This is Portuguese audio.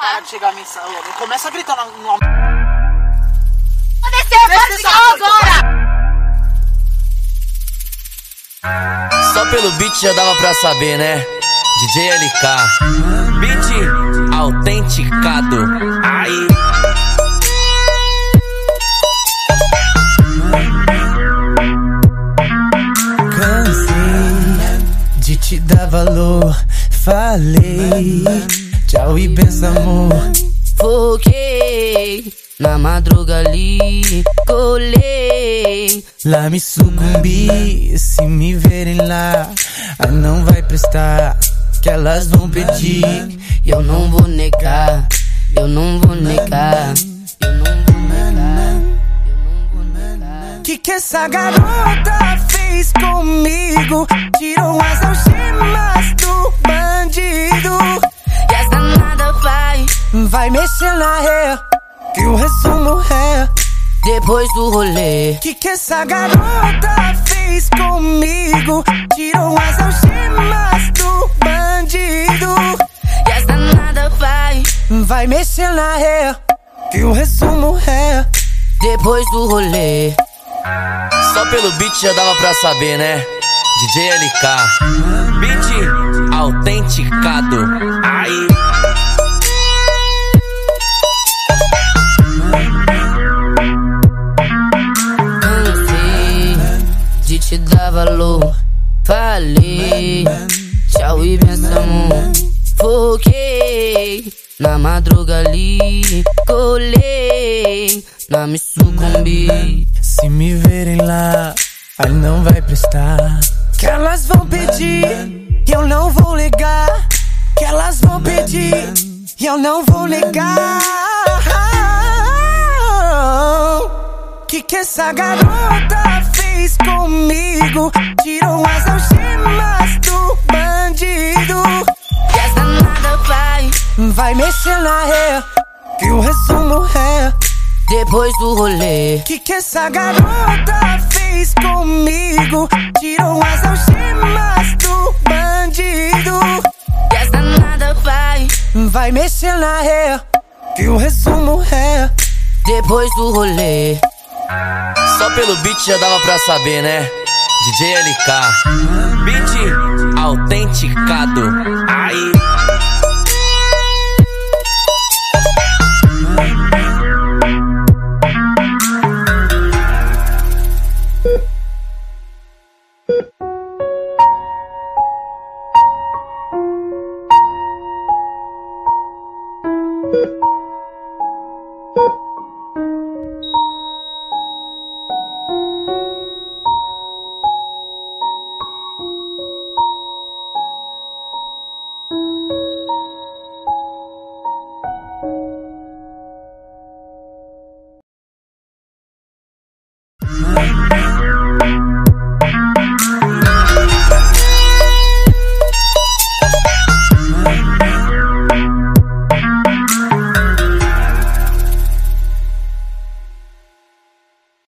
Para de chegar a mensagem. Começa a gritar no. no... Vou descer, Desce pode essa ficar porta. agora! Só pelo beat já dava pra saber, né? DJ LK. Beat autenticado. Aí. Cansei de te dar valor. Falei, tchau e benção, amor. Foquei na madruga ali, colei. Lá me sucumbi, se me verem lá, aí não vai prestar. Que elas vão pedir. E eu não vou negar, eu não vou negar, eu não vou negar, eu não vou negar. Que que essa garota fez comigo? Tirou as algemas do bandido. Vai, mexer na ré, que o resumo é. depois do rolê. Que que essa garota fez comigo? Tirou as algemas do bandido. E essa nada vai, Vai mexer na ré, que o resumo é. depois do rolê. Só pelo beat já dava pra saber, né? DJ LK. Beat autenticado. Valor. Falei, tchau e benção. Foquei na madruga ali, colei, lá me sucumbi. Se me verem lá, aí não vai prestar. Que elas vão pedir, e eu não vou ligar. Que elas vão pedir, e eu não vou ligar. Que que essa garota vai, mexer na ré, que o resumo é. depois do rolê. Que que essa garota fez comigo? Tirou as algemas do bandido. E essa nada vai, Vai mexer na ré, que o resumo é. depois do rolê. Só pelo beat já dava pra saber, né? DJ LK. Beat autenticado. Aí.